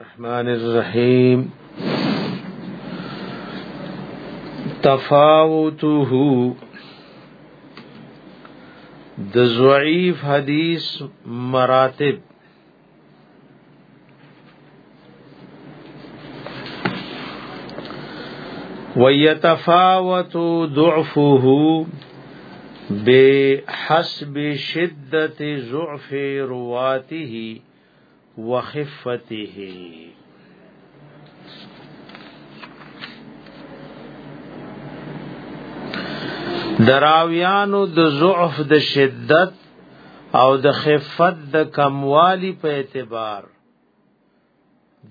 الرحمن الرحیم تفاوته د ضعیف حدیث مراتب ويتفاوت ضعفه بحسب شدة ضعف رواته وخفته دراویانو د ضعف د شدت او د خفت د کموالی په اعتبار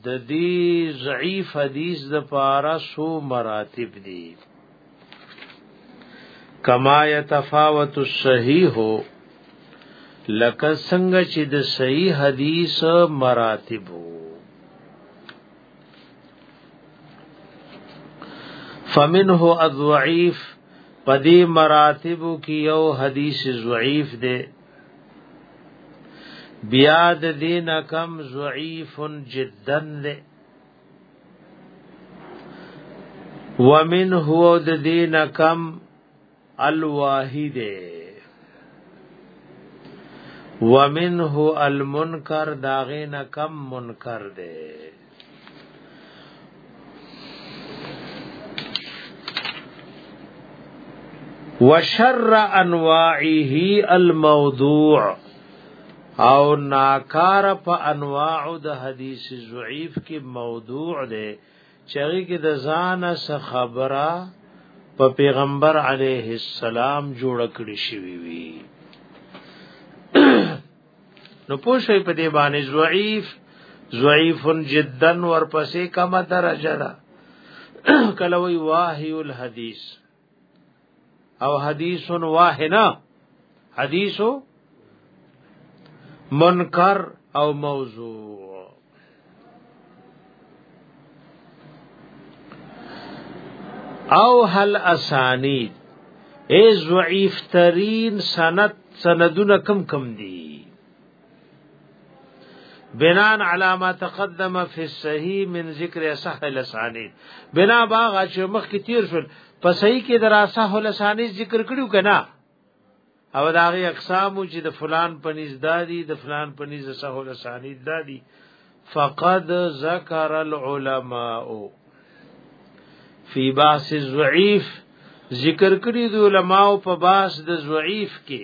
د دې ضعیف حدیث د پارا سو مراتب دي کما يتفاوت الصحيح لکه څنګه چې د صحیح حدیث مراتب فمنه الضعيف پدې مراتب کې یو حدیث ضعیف دی بیا د دین کم ضعیف جدا دی ومن هو د دین کم الواحد ومن هو المنکر داغین کم منکر دے وشر انواعه الموضوع او ناکار په انواع د حدیث ضعیف کې موضوع ده چری کې د ځان سره خبره په پیغمبر علیه السلام جوړ کړی شوی وی نو پوښی په دې باندې ضعیف ضعیف جدا ورپسې کمه درجه ده کله وی واهی الحدیث او حدیث واهنا حدیث منکر او موضوع او هل اسانید ای ضعیف ترین سند سندونه کم کم دي بنا علی ما تقدم فی الصحیح من ذکر صح الاسانید بنا باغ چې مخ کې تیر شول په صحیح کې در صح الاسانید ذکر کړیو کنا او دا غي اقسام چې د فلان پنځ دادی د فلان پنځ صح الاسانید دادی فقد ذکر العلماء فی باس الضعیف ذکر کړی د علماء په باس د ضعیف کې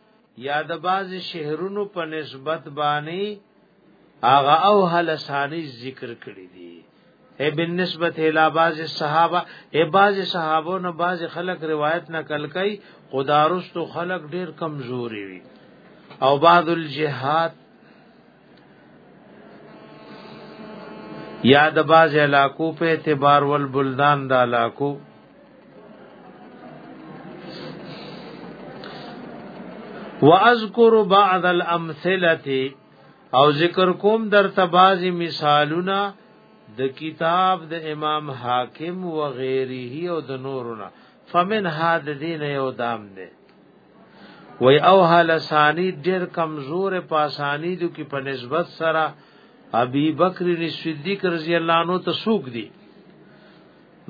یا د باز شهرونو په نسبت باندې اغه او هل ثانی ذکر کړی دی اے بالنسبت الی باز صحابه اے باز صحابو نه باز خلق روایت نقل کای خدارستو خلق ډیر کمزوري وي او بعض الجهات یا د باز علاقو په اعتبار ول بلدان د علاقو واذکر بعض الامثله او ذکر کوم در تبازی مثالونه د کتاب د امام حاکم و غیره او د نورنا فمن هاد دین یو دام ده وی او حال ثانی ډیر کمزور په اسانی دو کې په نسبت سره ابي بکر صدیق رضی الله عنه ته سوق دي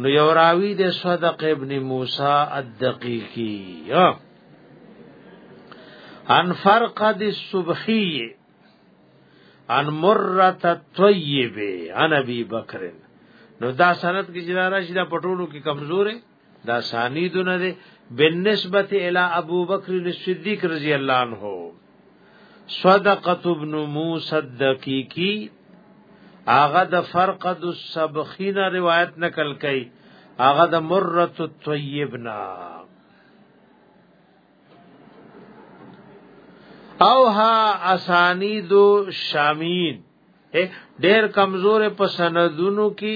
نو یو راوی د صدق ابن موسی الدقیقی ان فرقد الصبحی ان مره الطیب ان ابي بکر نو دا سند کې جلا راشي دا پټولو کې کمزورې دا سانیدونه دی بالنسبه الى ابو بکر الصدیق رضی الله عنه صدقه ابن موسی الدقیقی هغه د فرقد السبخین روایت نقل کړي هغه د مرۃ الطیبنا او ها اسانید شامین ډیر کمزور په سندونو کې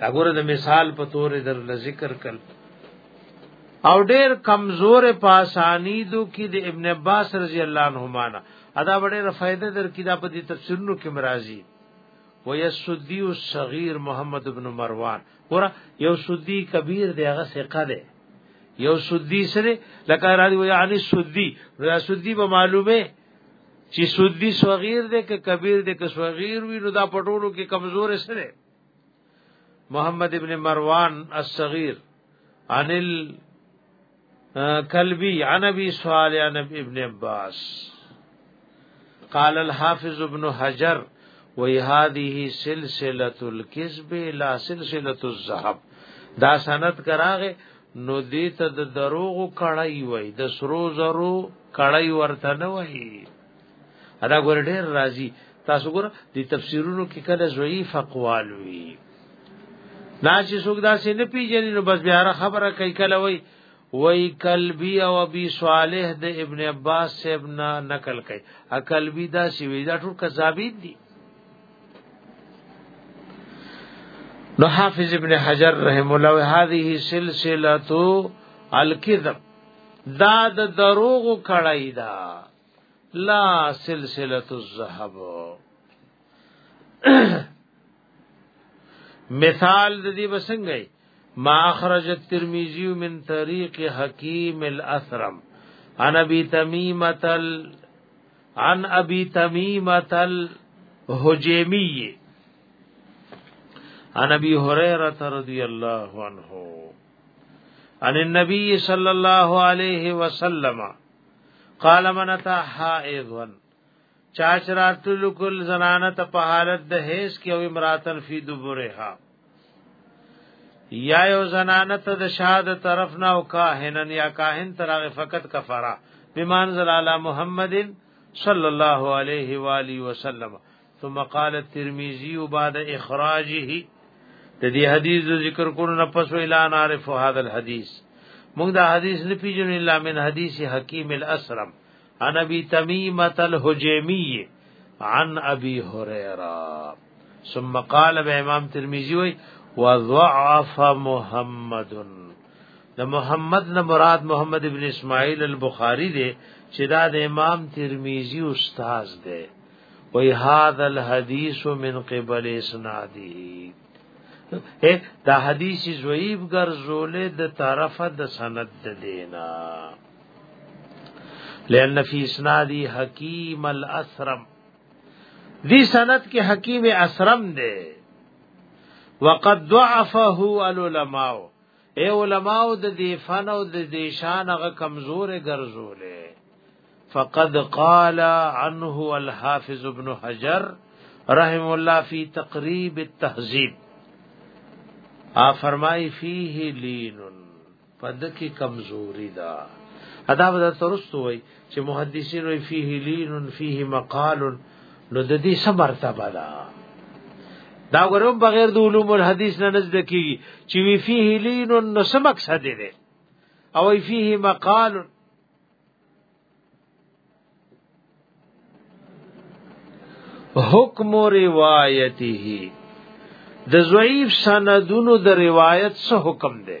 دا ګوره د مثال په تور در ذکر کړ او ډیر کمزور پاسانیدو کې د ابن عباس رضی الله عنهما نه ادا ډیره فائدہ در کې دا په دې تفسیرونو کې مرাজি ويسدی الصغير محمد ابن مروان ګور یو سدی کبیر دی هغه ثقه دی یو سدی سره لکه را دی یعنی سدی را سدی به معلومه چې سودی صغیر دی که کبیر دی که صغیر وی نو دا پټولو کې کمزور سره محمد ابن مروان الصغیر عن الكلبی عن ابي صالح عن ابن عباس قال الحافظ ابن حجر وی هذه سلسله الكذب لا سلسله الذهب دا سند کراغه نو دې ته د دروغ کړای وای د سرو زرو کړای ورته نه وایي ادا ګور ډیر راضی تاسو ګور د تفسیرونو کې کله ضعیف اقوال وی دا چې څوک دا سې نه پیژني نو بس بیا خبره کوي کله وای وای کلبی او ابي صالح د ابن عباس سے ابن نقل کوي ا کلبی دا سی وی دا ټول کذابین دي نو حافظ ابن حجر رحم الله هذه سلسله الكذب دا د دروغ کړی دا لا سلسله الذهب مثال د دې بسنګي ما اخرج الترمذي من طريق حكيم الاثرم عن ابي تميمه عن ابي تميمه الهجيمي عن ابي هريره رضي الله عنه ان النبي صلى الله عليه وسلم قال من اتى حائضا چاچ راتل کل زنانه ته په حالت د هیڅ کې او امراتن فی دبرها یا یو زنانه ته د شاد طرف نه او کاهنن یا کاهن ترغه فقط کفاره بمانزل علی محمد صلی الله علیه و آله وسلم ثم قال الترمذي بعد اخراجه د دې حدیث ذکر کولو نه پس ویلا نعرف هذا الحديث موږ دا حدیث نه پیژنو الا من حدیث حکیم الاسرم عن ابي تميمه الحجيمي عن ابي هريره ثم قال امام ترمذي وي وضعف محمد د محمد نه مراد محمد ابن اسماعیل البخاری دی چې دا د امام ترمذی استاد دی وی هذا الحديث من قبل اسناده دا حدیث زویب ګرځولې د طرفه د سند د دینا لأن فی اسنادی حکیم الاسرم دی سند کې حکیم اسرم دی وقد ضعفه العلماء اے علماء د دې فن او د دې شان هغه کمزورې ګرځولې فقد قال عنه الحافظ ابن حجر رحم الله فی تقریب التهذیب ا فرمای فیه لین پد کی کمزوری دا ادا بدا ترستو وای چې محدثین وی فيه لین فيه مقال نو د دې څه مرتبه ده دا ورو بغیر د علوم الحدیث نه نزد کی چې وی فيه لین نو څه مقصد دی او وی فيه مقال حکم روایته د ضعیف سندونو د روایت څه حکم دی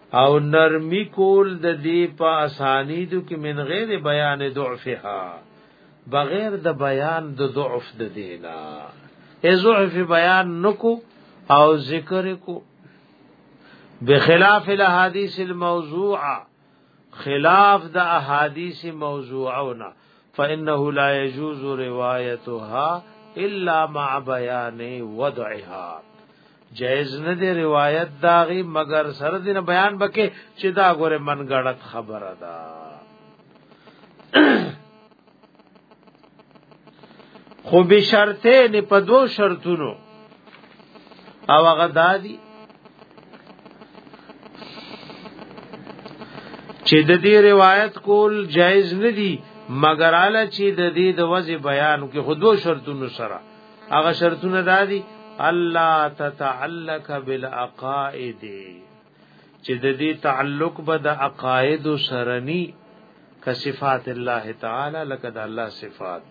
او نرمی کول د دې په اسانیدو کې من غیر بیان ضعفها بغیر د بیان د ضعف د دینا ای ضعف بیان نکو او ذکر کو بخلاف الاحاديث الموضوعه خلاف د احادیث موضوعونه فانه لا يجوز روایتها الا مع بیان وضعها جائز نه دی روایت داغي مگر سره دین بیان بکې چې دا غره من غړت خبره ده خو به شرطه نه په دوو شرطونو او هغه دادی چې د دې روایت کول جایز نه دی مگر اله چې د دې د وځي بیان کې خودو شرطونو سره هغه شرطونه دادی الله تتعلق بالاقائد چې د دې تعلق به د عقاید سره ني کصفات الله تعالی لکه د الله صفات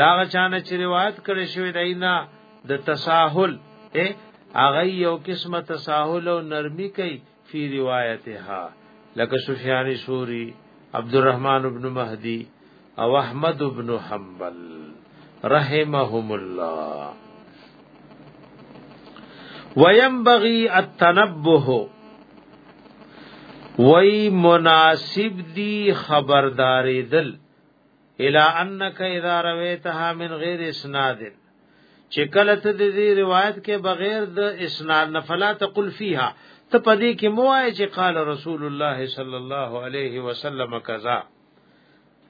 دا چانه چې روایت کړی شوی دی نه د تساهل اے هغه یو قسمه تساهل او نرمي کوي فی روایتها لکه سفیان سوری عبدالرحمن ابن مهدی او احمد ابن حنبل رحمهم الله وينبغي التنبه وای مناسب دی خبردارې دل الا انک اذا رویتها من غیر اسناد چې کله ته د دې روایت کې بغیر د اسناد نه فلا تقل فیها ته پدې کې مو آی چې قال رسول الله صلی الله علیه وسلم کذا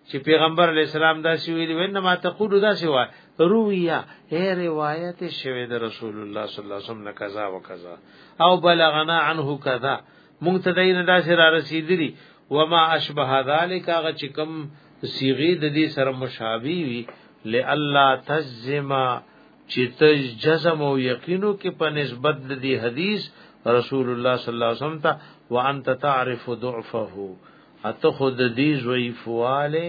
چې پیغمبر علی السلام دا سی ویلی وینه ما تقول دا سی وای رویا هي روایت شوی د رسول الله صلی الله علیه وسلم نه کذا وکذا او بلغنا عنه کذا مونږ ته دین دا سره رسیدلی و ما اشبه ذالک هغه چې کوم صيغه د دې سره مشابه وي لالا تجزما چې ته جزم او یقینو کې په نسبت د دې حدیث رسول الله صلی الله علیه وسلم ته وانت تعرف ضعفه اته خود دې ضعیفواله